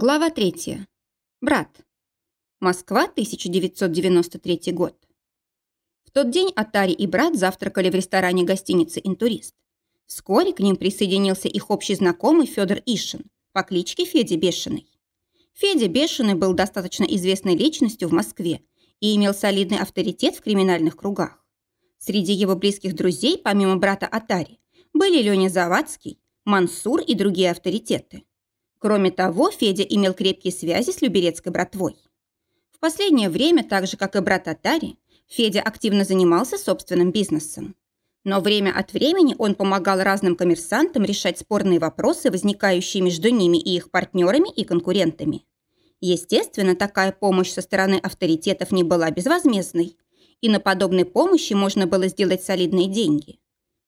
Глава 3. Брат. Москва, 1993 год. В тот день Атари и брат завтракали в ресторане гостиницы «Интурист». Вскоре к ним присоединился их общий знакомый Федор Ишин по кличке Федя Бешеный. Федя Бешеный был достаточно известной личностью в Москве и имел солидный авторитет в криминальных кругах. Среди его близких друзей, помимо брата Атари, были Леня Завадский, Мансур и другие авторитеты. Кроме того, Федя имел крепкие связи с Люберецкой братвой. В последнее время, так же, как и брат Атари, Федя активно занимался собственным бизнесом. Но время от времени он помогал разным коммерсантам решать спорные вопросы, возникающие между ними и их партнерами и конкурентами. Естественно, такая помощь со стороны авторитетов не была безвозмездной, и на подобной помощи можно было сделать солидные деньги.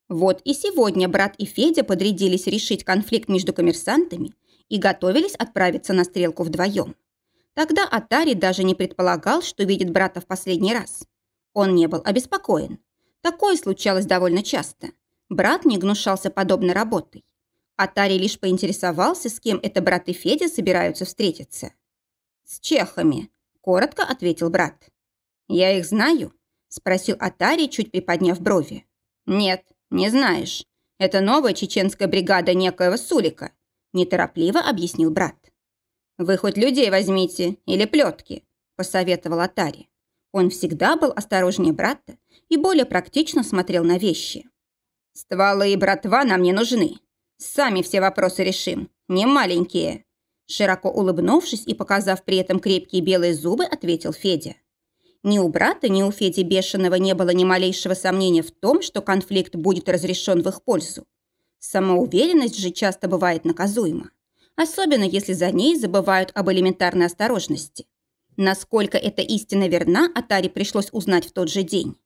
Вот и сегодня брат и Федя подрядились решить конфликт между коммерсантами и готовились отправиться на стрелку вдвоем. Тогда Атари даже не предполагал, что видит брата в последний раз. Он не был обеспокоен. Такое случалось довольно часто. Брат не гнушался подобной работой. Атари лишь поинтересовался, с кем это брат и Федя собираются встретиться. «С чехами», – коротко ответил брат. «Я их знаю?» – спросил Атари, чуть приподняв брови. «Нет, не знаешь. Это новая чеченская бригада некоего Сулика неторопливо объяснил брат. «Вы хоть людей возьмите или плетки», – посоветовал Атари. Он всегда был осторожнее брата и более практично смотрел на вещи. «Стволы и братва нам не нужны. Сами все вопросы решим, не маленькие». Широко улыбнувшись и показав при этом крепкие белые зубы, ответил Федя. Ни у брата, ни у Феди Бешеного не было ни малейшего сомнения в том, что конфликт будет разрешен в их пользу. Самоуверенность же часто бывает наказуема, особенно если за ней забывают об элементарной осторожности. Насколько эта истина верна, Атаре пришлось узнать в тот же день.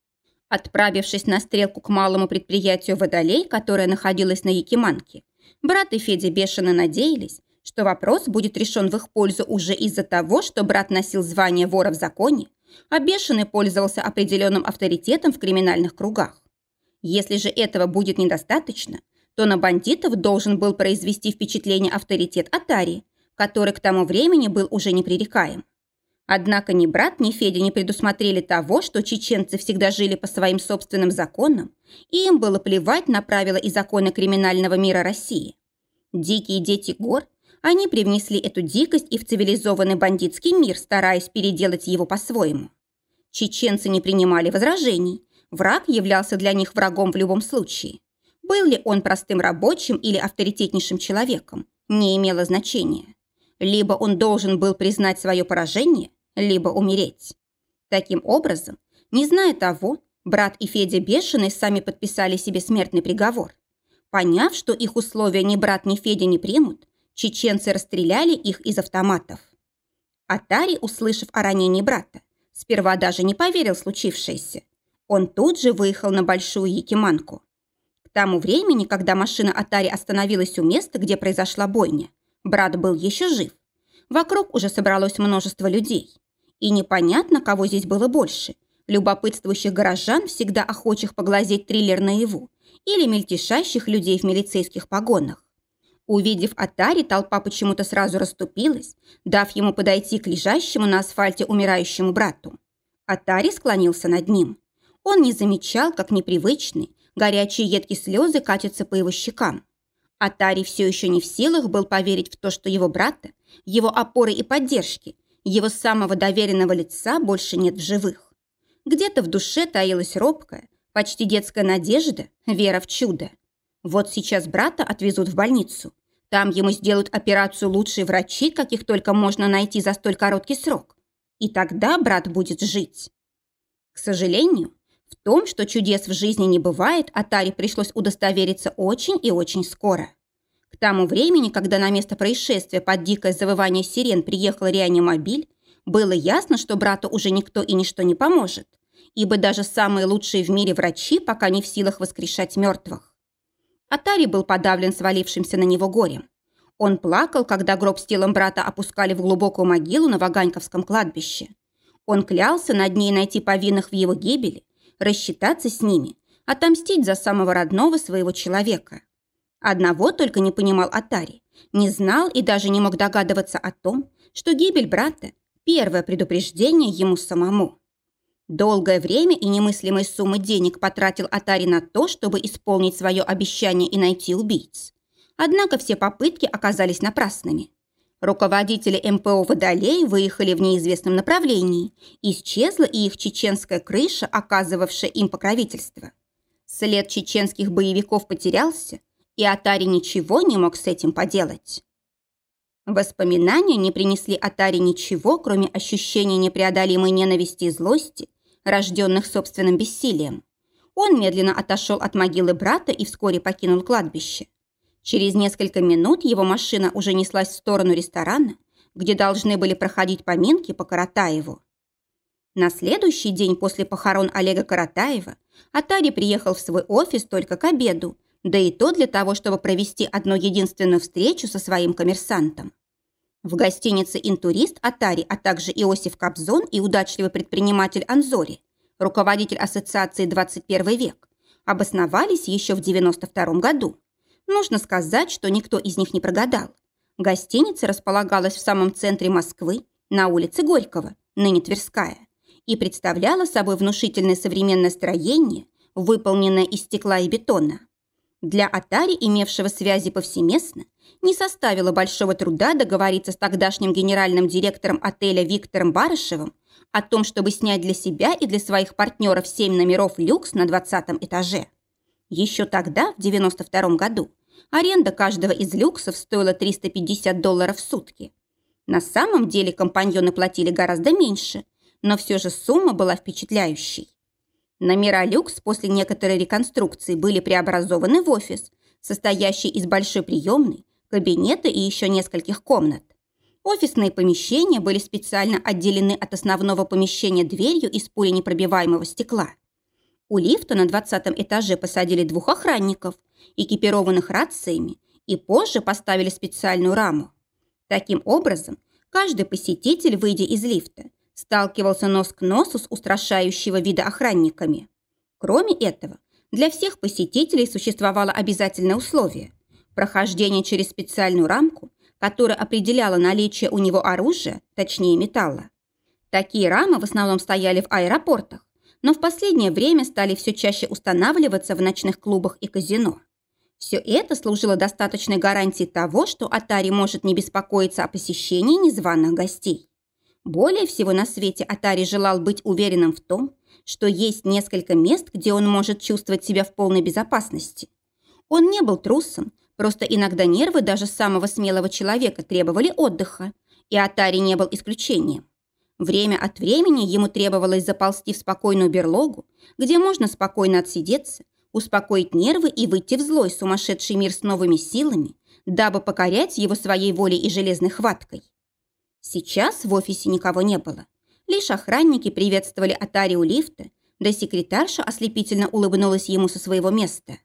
Отправившись на стрелку к малому предприятию «Водолей», которое находилось на Якиманке, брат и Федя бешено надеялись, что вопрос будет решен в их пользу уже из-за того, что брат носил звание вора в законе, а бешеный пользовался определенным авторитетом в криминальных кругах. Если же этого будет недостаточно, то на бандитов должен был произвести впечатление авторитет Атари, который к тому времени был уже непререкаем. Однако ни брат, ни Федя не предусмотрели того, что чеченцы всегда жили по своим собственным законам, и им было плевать на правила и законы криминального мира России. Дикие дети гор, они привнесли эту дикость и в цивилизованный бандитский мир, стараясь переделать его по-своему. Чеченцы не принимали возражений, враг являлся для них врагом в любом случае. Был ли он простым рабочим или авторитетнейшим человеком, не имело значения. Либо он должен был признать свое поражение, либо умереть. Таким образом, не зная того, брат и Федя Бешеный сами подписали себе смертный приговор. Поняв, что их условия ни брат, ни Федя не примут, чеченцы расстреляли их из автоматов. Атари, услышав о ранении брата, сперва даже не поверил в случившееся. Он тут же выехал на Большую Якиманку тому времени, когда машина Атари остановилась у места, где произошла бойня, брат был еще жив. Вокруг уже собралось множество людей. И непонятно, кого здесь было больше. Любопытствующих горожан, всегда охочих поглазеть триллер наяву, или мельтешащих людей в милицейских погонах. Увидев Атари, толпа почему-то сразу расступилась, дав ему подойти к лежащему на асфальте умирающему брату. Атари склонился над ним. Он не замечал, как непривычный, Горячие едкие слезы катятся по его щекам. Атари все еще не в силах был поверить в то, что его брата, его опоры и поддержки, его самого доверенного лица больше нет в живых. Где-то в душе таилась робкая, почти детская надежда, вера в чудо. Вот сейчас брата отвезут в больницу. Там ему сделают операцию лучшие врачи, каких только можно найти за столь короткий срок. И тогда брат будет жить. К сожалению, в том, что чудес в жизни не бывает, Атаре пришлось удостовериться очень и очень скоро. К тому времени, когда на место происшествия под дикое завывание сирен приехал реанимобиль, было ясно, что брату уже никто и ничто не поможет, ибо даже самые лучшие в мире врачи пока не в силах воскрешать мертвых. Атари был подавлен свалившимся на него горем. Он плакал, когда гроб с телом брата опускали в глубокую могилу на Ваганьковском кладбище. Он клялся над ней найти повинных в его гибели, рассчитаться с ними, отомстить за самого родного своего человека. Одного только не понимал Атари, не знал и даже не мог догадываться о том, что гибель брата – первое предупреждение ему самому. Долгое время и немыслимые суммы денег потратил Атари на то, чтобы исполнить свое обещание и найти убийц. Однако все попытки оказались напрасными. Руководители МПО «Водолей» выехали в неизвестном направлении. Исчезла и их чеченская крыша, оказывавшая им покровительство. След чеченских боевиков потерялся, и Атари ничего не мог с этим поделать. Воспоминания не принесли Атари ничего, кроме ощущения непреодолимой ненависти и злости, рожденных собственным бессилием. Он медленно отошел от могилы брата и вскоре покинул кладбище. Через несколько минут его машина уже неслась в сторону ресторана, где должны были проходить поминки по Каратаеву. На следующий день после похорон Олега Каратаева Атари приехал в свой офис только к обеду, да и то для того, чтобы провести одну единственную встречу со своим коммерсантом. В гостинице «Интурист» Атари, а также Иосиф Кобзон и удачливый предприниматель Анзори, руководитель ассоциации «21 век», обосновались еще в 92 году. Нужно сказать, что никто из них не прогадал. Гостиница располагалась в самом центре Москвы, на улице Горького, ныне Тверская, и представляла собой внушительное современное строение, выполненное из стекла и бетона. Для Атари, имевшего связи повсеместно, не составило большого труда договориться с тогдашним генеральным директором отеля Виктором Барышевым о том, чтобы снять для себя и для своих партнеров семь номеров люкс на 20 этаже. Еще тогда, в 92 году, аренда каждого из люксов стоила 350 долларов в сутки. На самом деле компаньоны платили гораздо меньше, но все же сумма была впечатляющей. Номера люкс после некоторой реконструкции были преобразованы в офис, состоящий из большой приемной, кабинета и еще нескольких комнат. Офисные помещения были специально отделены от основного помещения дверью из пуленепробиваемого стекла. У лифта на 20 этаже посадили двух охранников, экипированных рациями, и позже поставили специальную раму. Таким образом, каждый посетитель, выйдя из лифта, сталкивался нос к носу с устрашающего вида охранниками. Кроме этого, для всех посетителей существовало обязательное условие – прохождение через специальную рамку, которая определяла наличие у него оружия, точнее металла. Такие рамы в основном стояли в аэропортах, но в последнее время стали все чаще устанавливаться в ночных клубах и казино. Все это служило достаточной гарантией того, что Атари может не беспокоиться о посещении незваных гостей. Более всего на свете Атари желал быть уверенным в том, что есть несколько мест, где он может чувствовать себя в полной безопасности. Он не был трусом, просто иногда нервы даже самого смелого человека требовали отдыха, и Атари не был исключением. Время от времени ему требовалось заползти в спокойную берлогу, где можно спокойно отсидеться, успокоить нервы и выйти в злой сумасшедший мир с новыми силами, дабы покорять его своей волей и железной хваткой. Сейчас в офисе никого не было. Лишь охранники приветствовали Атари у лифта, да секретарша ослепительно улыбнулась ему со своего места.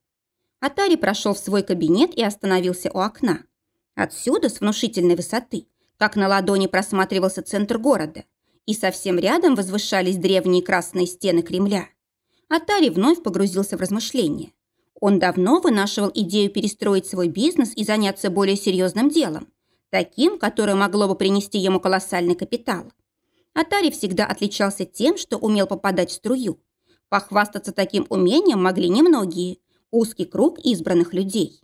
Атари прошел в свой кабинет и остановился у окна. Отсюда, с внушительной высоты, как на ладони просматривался центр города, и совсем рядом возвышались древние красные стены Кремля. Атари вновь погрузился в размышления. Он давно вынашивал идею перестроить свой бизнес и заняться более серьезным делом – таким, которое могло бы принести ему колоссальный капитал. Атари всегда отличался тем, что умел попадать в струю. Похвастаться таким умением могли немногие, узкий круг избранных людей.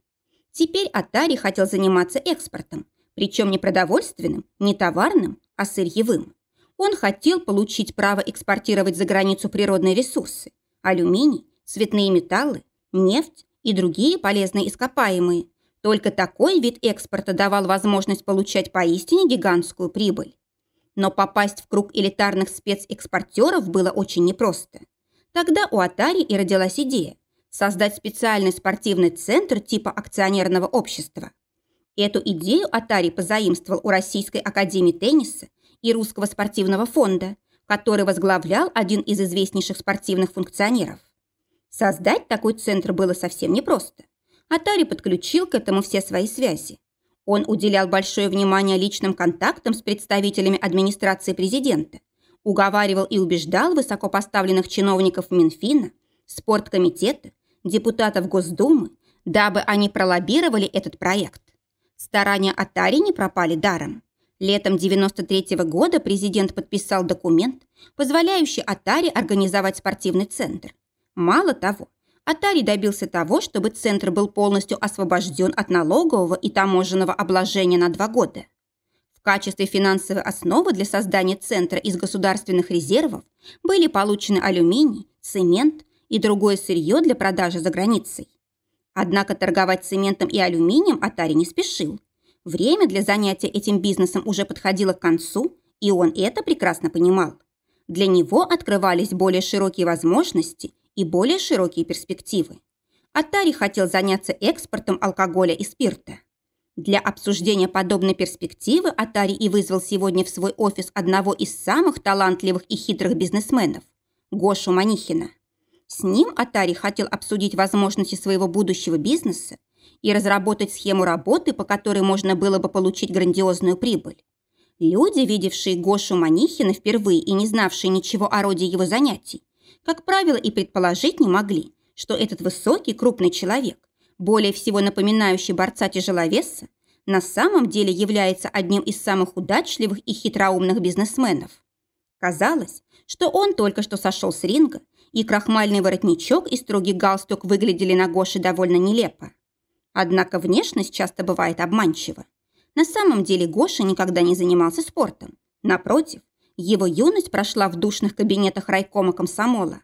Теперь Атари хотел заниматься экспортом, причем не продовольственным, не товарным, а сырьевым. Он хотел получить право экспортировать за границу природные ресурсы – алюминий, цветные металлы, нефть и другие полезные ископаемые, только такой вид экспорта давал возможность получать поистине гигантскую прибыль. Но попасть в круг элитарных спецэкспортеров было очень непросто. Тогда у Атари и родилась идея создать специальный спортивный центр типа акционерного общества. Эту идею Атари позаимствовал у Российской академии тенниса и Русского спортивного фонда, который возглавлял один из известнейших спортивных функционеров. Создать такой центр было совсем непросто. Атари подключил к этому все свои связи. Он уделял большое внимание личным контактам с представителями администрации президента, уговаривал и убеждал высокопоставленных чиновников Минфина, спорткомитета, депутатов Госдумы, дабы они пролоббировали этот проект. Старания Атари не пропали даром. Летом 93 -го года президент подписал документ, позволяющий Атари организовать спортивный центр. Мало того, Атари добился того, чтобы центр был полностью освобожден от налогового и таможенного обложения на два года. В качестве финансовой основы для создания центра из государственных резервов были получены алюминий, цемент и другое сырье для продажи за границей. Однако торговать цементом и алюминием Атари не спешил. Время для занятия этим бизнесом уже подходило к концу, и он это прекрасно понимал. Для него открывались более широкие возможности и более широкие перспективы. Атари хотел заняться экспортом алкоголя и спирта. Для обсуждения подобной перспективы Атари и вызвал сегодня в свой офис одного из самых талантливых и хитрых бизнесменов – Гошу Манихина. С ним Атари хотел обсудить возможности своего будущего бизнеса и разработать схему работы, по которой можно было бы получить грандиозную прибыль. Люди, видевшие Гошу Манихина впервые и не знавшие ничего о роде его занятий, как правило, и предположить не могли, что этот высокий, крупный человек, более всего напоминающий борца-тяжеловеса, на самом деле является одним из самых удачливых и хитроумных бизнесменов. Казалось, что он только что сошел с ринга, и крахмальный воротничок и строгий галстук выглядели на Гоше довольно нелепо. Однако внешность часто бывает обманчива. На самом деле Гоша никогда не занимался спортом. Напротив, его юность прошла в душных кабинетах райкома комсомола.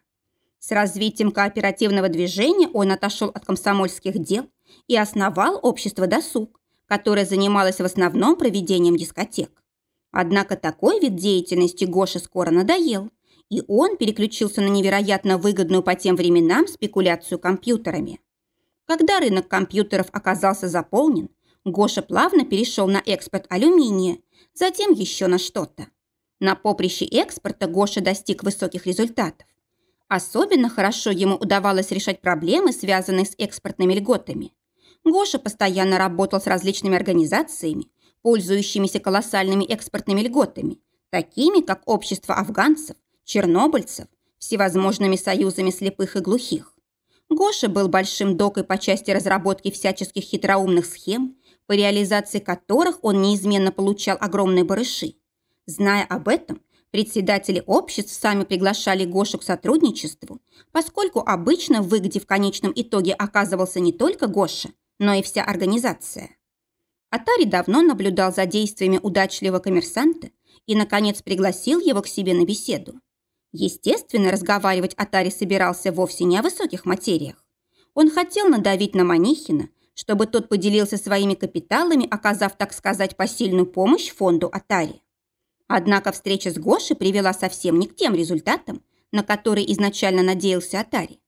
С развитием кооперативного движения он отошел от комсомольских дел и основал общество «Досуг», которое занималось в основном проведением дискотек. Однако такой вид деятельности Гоше скоро надоел, и он переключился на невероятно выгодную по тем временам спекуляцию компьютерами. Когда рынок компьютеров оказался заполнен, Гоша плавно перешел на экспорт алюминия, затем еще на что-то. На поприще экспорта Гоша достиг высоких результатов. Особенно хорошо ему удавалось решать проблемы, связанные с экспортными льготами. Гоша постоянно работал с различными организациями, пользующимися колоссальными экспортными льготами, такими как Общество афганцев, чернобыльцев, всевозможными союзами слепых и глухих. Гоша был большим докой по части разработки всяческих хитроумных схем, по реализации которых он неизменно получал огромные барыши. Зная об этом, председатели обществ сами приглашали Гошу к сотрудничеству, поскольку обычно в выгоде в конечном итоге оказывался не только Гоша, но и вся организация. Атари давно наблюдал за действиями удачливого коммерсанта и, наконец, пригласил его к себе на беседу. Естественно, разговаривать Атари собирался вовсе не о высоких материях. Он хотел надавить на Манихина, чтобы тот поделился своими капиталами, оказав, так сказать, посильную помощь фонду Атари. Однако встреча с Гошей привела совсем не к тем результатам, на которые изначально надеялся Атари.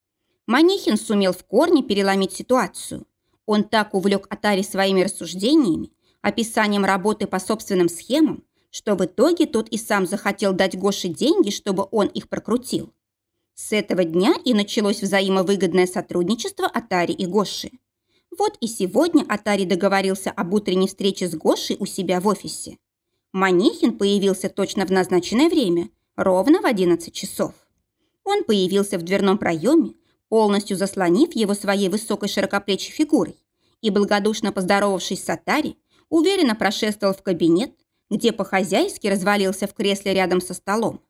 Манихин сумел в корне переломить ситуацию. Он так увлек Атари своими рассуждениями, описанием работы по собственным схемам, что в итоге тот и сам захотел дать Гоше деньги, чтобы он их прокрутил. С этого дня и началось взаимовыгодное сотрудничество Атари и Гоши. Вот и сегодня Атари договорился об утренней встрече с Гошей у себя в офисе. Манихин появился точно в назначенное время, ровно в 11 часов. Он появился в дверном проеме, полностью заслонив его своей высокой широкоплечей фигурой, и, благодушно поздоровавшись с Атари, уверенно прошествовал в кабинет, где по-хозяйски развалился в кресле рядом со столом.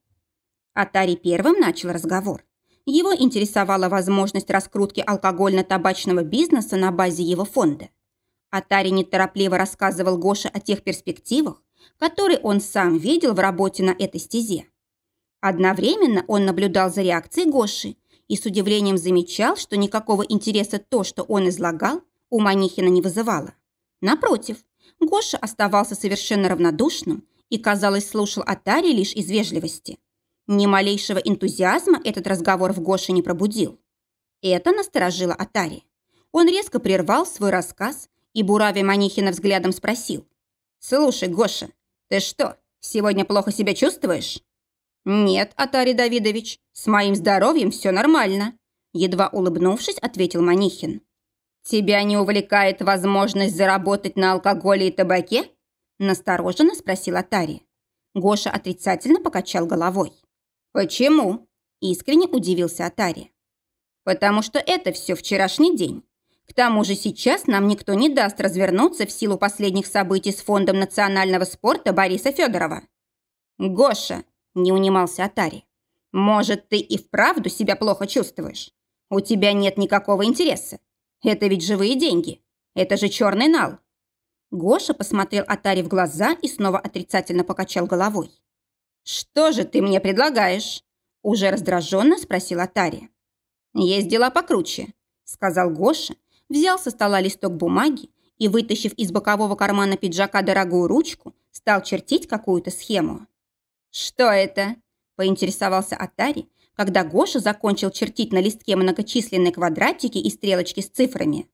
Атари первым начал разговор. Его интересовала возможность раскрутки алкогольно-табачного бизнеса на базе его фонда. Атари неторопливо рассказывал Гоше о тех перспективах, которые он сам видел в работе на этой стезе. Одновременно он наблюдал за реакцией Гоши и с удивлением замечал, что никакого интереса то, что он излагал, у Манихина не вызывало. Напротив, Гоша оставался совершенно равнодушным и, казалось, слушал Атари лишь из вежливости. Ни малейшего энтузиазма этот разговор в Гоше не пробудил. Это насторожило Атари. Он резко прервал свой рассказ и, буравя Манихина взглядом, спросил. «Слушай, Гоша, ты что, сегодня плохо себя чувствуешь?» «Нет, Атари Давидович, с моим здоровьем все нормально», едва улыбнувшись, ответил Манихин. «Тебя не увлекает возможность заработать на алкоголе и табаке?» Настороженно спросил Атари. Гоша отрицательно покачал головой. «Почему?» Искренне удивился Атари. «Потому что это все вчерашний день. К тому же сейчас нам никто не даст развернуться в силу последних событий с Фондом национального спорта Бориса Федорова. «Гоша», – не унимался Атари, – «может, ты и вправду себя плохо чувствуешь? У тебя нет никакого интереса. Это ведь живые деньги. Это же черный нал». Гоша посмотрел Атари в глаза и снова отрицательно покачал головой. «Что же ты мне предлагаешь?» Уже раздраженно спросил Атари. «Есть дела покруче», – сказал Гоша, взял со стола листок бумаги и, вытащив из бокового кармана пиджака дорогую ручку, стал чертить какую-то схему. «Что это?» – поинтересовался Атари, когда Гоша закончил чертить на листке многочисленные квадратики и стрелочки с цифрами.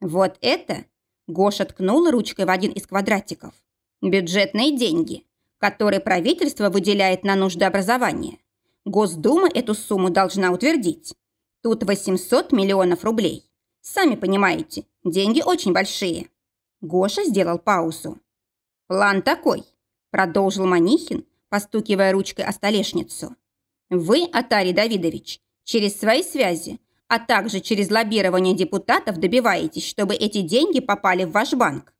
«Вот это?» – Гоша ткнул ручкой в один из квадратиков. «Бюджетные деньги, которые правительство выделяет на нужды образования. Госдума эту сумму должна утвердить. Тут 800 миллионов рублей. Сами понимаете, деньги очень большие. Гоша сделал паузу. План такой, продолжил Манихин, постукивая ручкой о столешницу. Вы, Атарий Давидович, через свои связи, а также через лоббирование депутатов добиваетесь, чтобы эти деньги попали в ваш банк.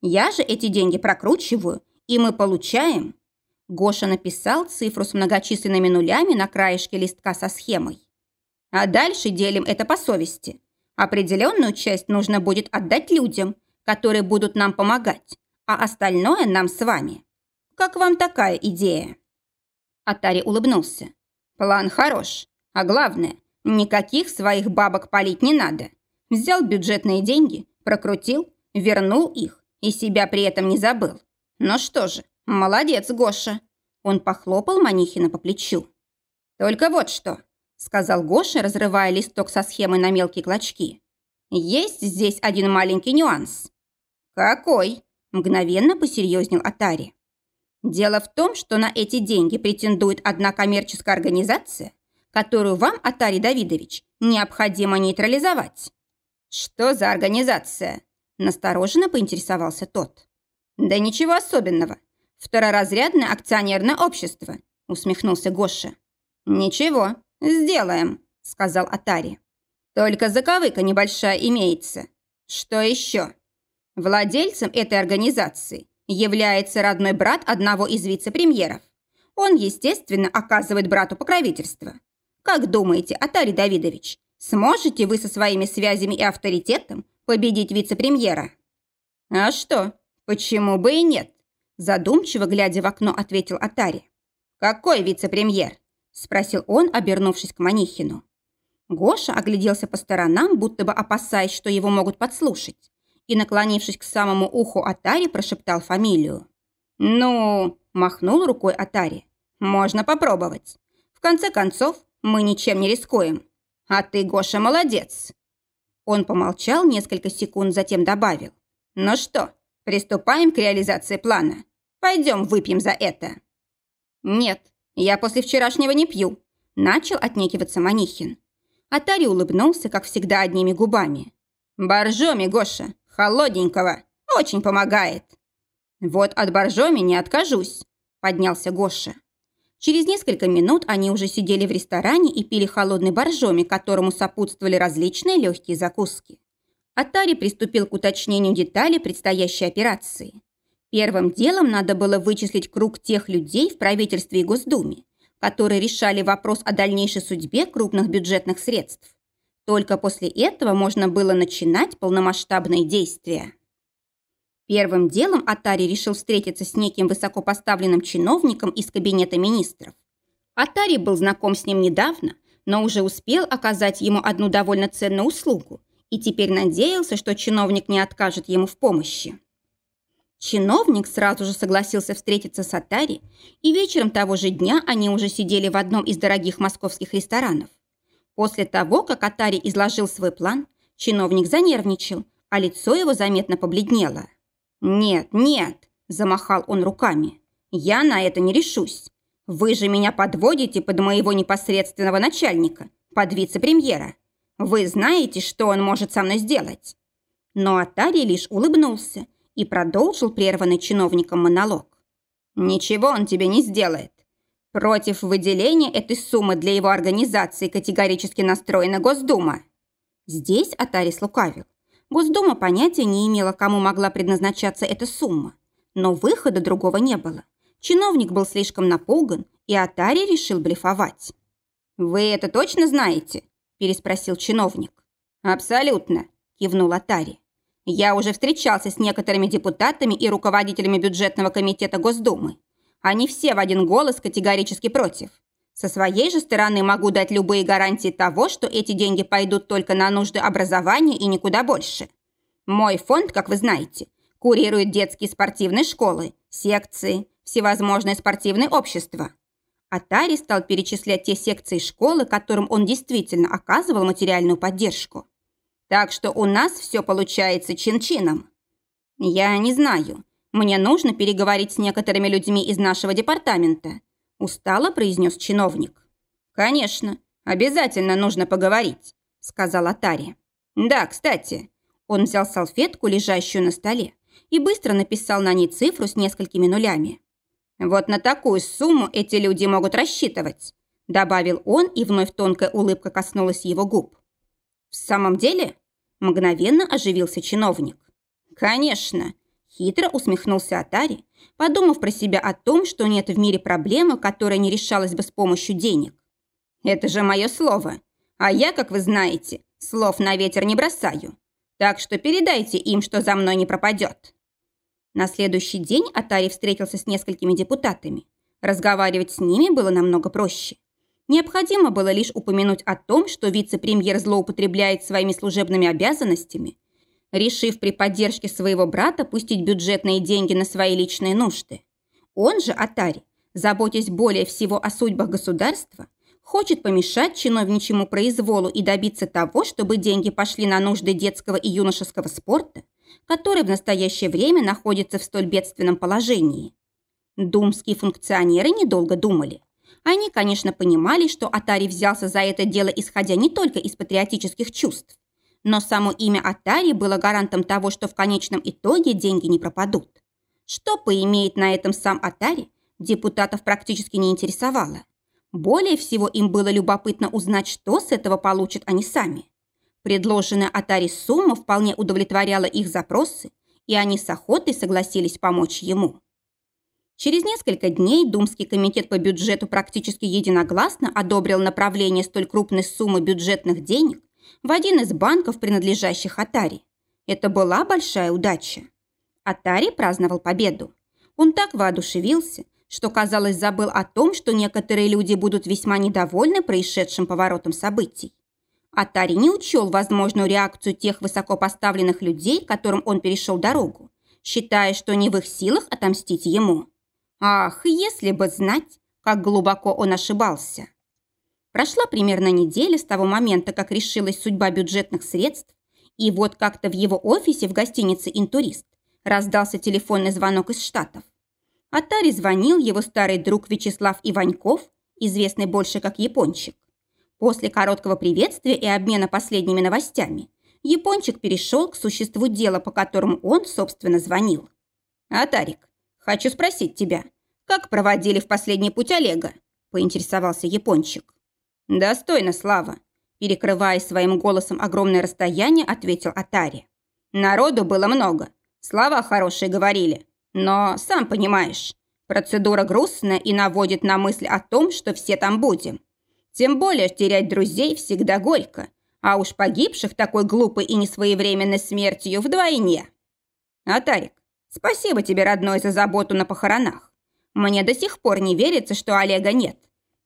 Я же эти деньги прокручиваю, и мы получаем... Гоша написал цифру с многочисленными нулями на краешке листка со схемой. А дальше делим это по совести. Определенную часть нужно будет отдать людям, которые будут нам помогать, а остальное нам с вами. Как вам такая идея?» Атари улыбнулся. «План хорош. А главное, никаких своих бабок палить не надо. Взял бюджетные деньги, прокрутил, вернул их и себя при этом не забыл. Ну что же, молодец, Гоша!» Он похлопал Манихина по плечу. «Только вот что сказал Гоша, разрывая листок со схемой на мелкие клочки. «Есть здесь один маленький нюанс». «Какой?» – мгновенно посерьезнел Атари. «Дело в том, что на эти деньги претендует одна коммерческая организация, которую вам, Атари Давидович, необходимо нейтрализовать». «Что за организация?» – настороженно поинтересовался тот. «Да ничего особенного. Второразрядное акционерное общество», – усмехнулся Гоша. «Ничего, «Сделаем», — сказал Атари. «Только заковыка небольшая имеется. Что еще?» Владельцем этой организации является родной брат одного из вице-премьеров. Он, естественно, оказывает брату покровительство. Как думаете, Атари Давидович, сможете вы со своими связями и авторитетом победить вице-премьера? А что, почему бы и нет? Задумчиво глядя в окно, ответил Атари. Какой вице-премьер? Спросил он, обернувшись к Манихину. Гоша огляделся по сторонам, будто бы опасаясь, что его могут подслушать, и, наклонившись к самому уху Атари, прошептал фамилию. «Ну...» – махнул рукой Атари. «Можно попробовать. В конце концов, мы ничем не рискуем. А ты, Гоша, молодец!» Он помолчал несколько секунд, затем добавил. «Ну что, приступаем к реализации плана. Пойдем выпьем за это». «Нет, «Я после вчерашнего не пью», – начал отнекиваться Манихин. Атари улыбнулся, как всегда, одними губами. «Боржоми, Гоша, холодненького, очень помогает». «Вот от боржоми не откажусь», – поднялся Гоша. Через несколько минут они уже сидели в ресторане и пили холодный боржоми, которому сопутствовали различные легкие закуски. Атари приступил к уточнению деталей предстоящей операции. Первым делом надо было вычислить круг тех людей в правительстве и Госдуме, которые решали вопрос о дальнейшей судьбе крупных бюджетных средств. Только после этого можно было начинать полномасштабные действия. Первым делом Атари решил встретиться с неким высокопоставленным чиновником из кабинета министров. Атари был знаком с ним недавно, но уже успел оказать ему одну довольно ценную услугу и теперь надеялся, что чиновник не откажет ему в помощи. Чиновник сразу же согласился встретиться с Атари, и вечером того же дня они уже сидели в одном из дорогих московских ресторанов. После того, как Атари изложил свой план, чиновник занервничал, а лицо его заметно побледнело. «Нет, нет», – замахал он руками, – «я на это не решусь. Вы же меня подводите под моего непосредственного начальника, под вице-премьера. Вы знаете, что он может со мной сделать?» Но Атари лишь улыбнулся и продолжил прерванный чиновником монолог. «Ничего он тебе не сделает. Против выделения этой суммы для его организации категорически настроена Госдума». Здесь Атарис лукавил. Госдума понятия не имела, кому могла предназначаться эта сумма. Но выхода другого не было. Чиновник был слишком напуган, и Атари решил блефовать. «Вы это точно знаете?» – переспросил чиновник. «Абсолютно», – кивнул Атари. «Я уже встречался с некоторыми депутатами и руководителями бюджетного комитета Госдумы. Они все в один голос категорически против. Со своей же стороны могу дать любые гарантии того, что эти деньги пойдут только на нужды образования и никуда больше. Мой фонд, как вы знаете, курирует детские спортивные школы, секции, всевозможные спортивные общества. Атари стал перечислять те секции школы, которым он действительно оказывал материальную поддержку. Так что у нас все получается чин-чином. Я не знаю. Мне нужно переговорить с некоторыми людьми из нашего департамента – устало произнес чиновник. «Конечно, обязательно нужно поговорить», – сказал Атари. «Да, кстати». Он взял салфетку, лежащую на столе, и быстро написал на ней цифру с несколькими нулями. «Вот на такую сумму эти люди могут рассчитывать», – добавил он, и вновь тонкая улыбка коснулась его губ. «В самом деле?» – мгновенно оживился чиновник. «Конечно», Хитро усмехнулся Атари, подумав про себя о том, что нет в мире проблемы, которая не решалась бы с помощью денег. «Это же мое слово. А я, как вы знаете, слов на ветер не бросаю. Так что передайте им, что за мной не пропадет». На следующий день Атари встретился с несколькими депутатами. Разговаривать с ними было намного проще. Необходимо было лишь упомянуть о том, что вице-премьер злоупотребляет своими служебными обязанностями решив при поддержке своего брата пустить бюджетные деньги на свои личные нужды. Он же, Атари, заботясь более всего о судьбах государства, хочет помешать чиновничьему произволу и добиться того, чтобы деньги пошли на нужды детского и юношеского спорта, который в настоящее время находится в столь бедственном положении. Думские функционеры недолго думали. Они, конечно, понимали, что Атари взялся за это дело, исходя не только из патриотических чувств, но само имя Атари было гарантом того, что в конечном итоге деньги не пропадут. Что поимеет на этом сам Атари, депутатов практически не интересовало. Более всего им было любопытно узнать, что с этого получат они сами. Предложенная Атари сумма вполне удовлетворяла их запросы, и они с охотой согласились помочь ему. Через несколько дней Думский комитет по бюджету практически единогласно одобрил направление столь крупной суммы бюджетных денег в один из банков, принадлежащих Атари. Это была большая удача. Атари праздновал победу. Он так воодушевился, что, казалось, забыл о том, что некоторые люди будут весьма недовольны происшедшим поворотом событий. Атари не учел возможную реакцию тех высокопоставленных людей, которым он перешел дорогу, считая, что не в их силах отомстить ему. Ах, если бы знать, как глубоко он ошибался. Прошла примерно неделя с того момента, как решилась судьба бюджетных средств, и вот как-то в его офисе в гостинице «Интурист» раздался телефонный звонок из Штатов. Атари звонил его старый друг Вячеслав Иваньков, известный больше как Япончик. После короткого приветствия и обмена последними новостями Япончик перешел к существу дела, по которому он, собственно, звонил. «Атарик, хочу спросить тебя, как проводили в последний путь Олега?» – поинтересовался Япончик. «Достойно, Слава!» Перекрывая своим голосом огромное расстояние, ответил Атари. «Народу было много. Слова хорошие говорили. Но, сам понимаешь, процедура грустная и наводит на мысль о том, что все там будем. Тем более терять друзей всегда горько, а уж погибших такой глупой и несвоевременной смертью вдвойне. Атарик, спасибо тебе, родной, за заботу на похоронах. Мне до сих пор не верится, что Олега нет.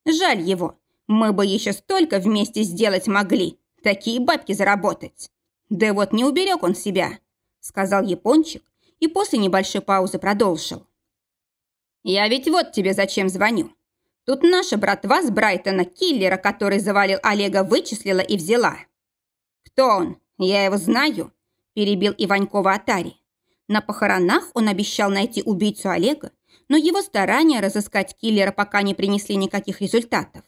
Жаль его, мы бы еще столько вместе сделать могли, такие бабки заработать. Да вот не уберег он себя, сказал япончик и после небольшой паузы продолжил. Я ведь вот тебе зачем звоню. Тут наша братва с Брайтона, киллера, который завалил Олега, вычислила и взяла. Кто он? Я его знаю, перебил Иванькова Атари. На похоронах он обещал найти убийцу Олега, но его старания разыскать киллера пока не принесли никаких результатов.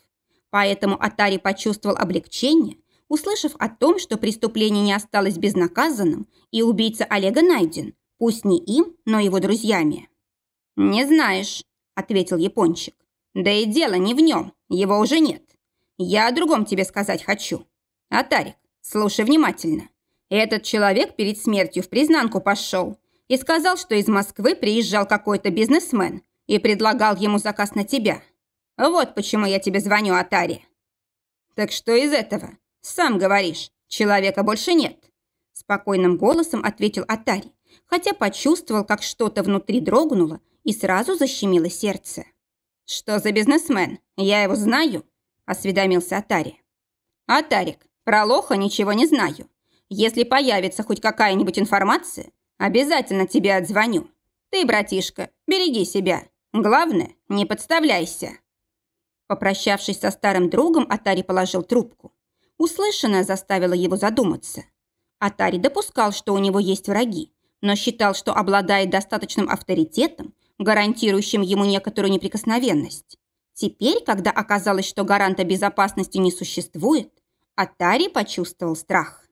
Поэтому Атари почувствовал облегчение, услышав о том, что преступление не осталось безнаказанным и убийца Олега найден, пусть не им, но его друзьями. «Не знаешь», — ответил япончик. «Да и дело не в нем, его уже нет. Я о другом тебе сказать хочу. Атарик, слушай внимательно. Этот человек перед смертью в признанку пошел и сказал, что из Москвы приезжал какой-то бизнесмен и предлагал ему заказ на тебя. Вот почему я тебе звоню, Атари. Так что из этого? Сам говоришь, человека больше нет. Спокойным голосом ответил Атари, хотя почувствовал, как что-то внутри дрогнуло и сразу защемило сердце. «Что за бизнесмен? Я его знаю?» – осведомился Атари. «Атарик, про Лоха ничего не знаю. Если появится хоть какая-нибудь информация, обязательно тебе отзвоню. Ты, братишка, береги себя. Главное, не подставляйся». Попрощавшись со старым другом, Атари положил трубку. Услышанное заставило его задуматься. Атари допускал, что у него есть враги, но считал, что обладает достаточным авторитетом, гарантирующим ему некоторую неприкосновенность. Теперь, когда оказалось, что гаранта безопасности не существует, Атари почувствовал страх.